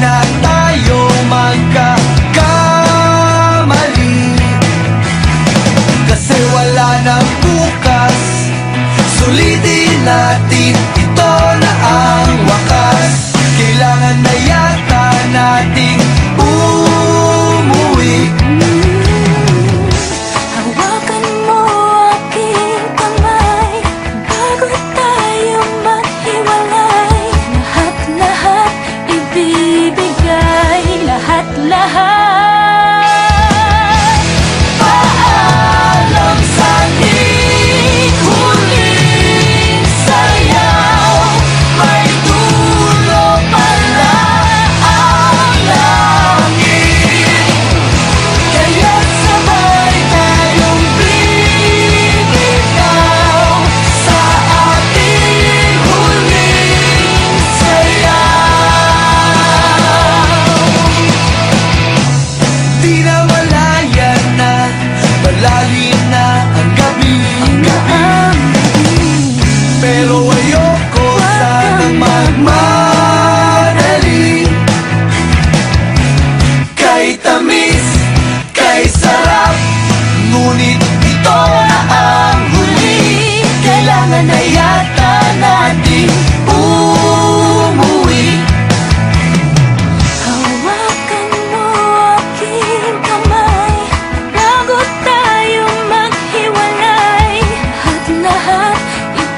na tayo magkakamali. Kasi wala nang bukas Sulitin natin ito na ang wakas. Kailangan na yata nating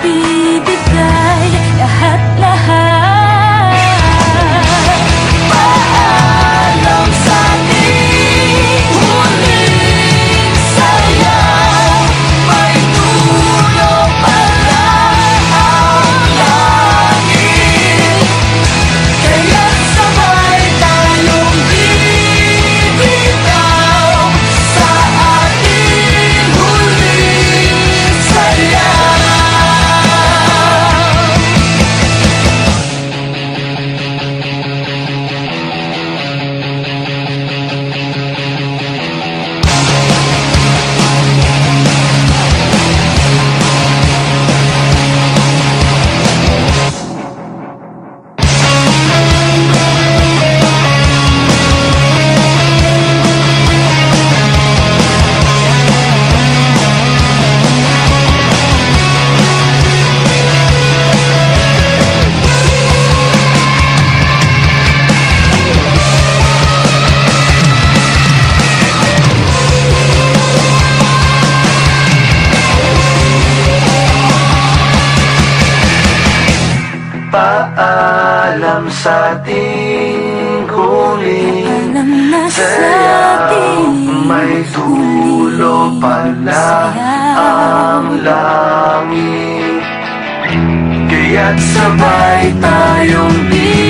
be the guy. Paalam sa ating huling saya May tulo pala ang langit. Kaya't sabay tayong di